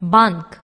bank.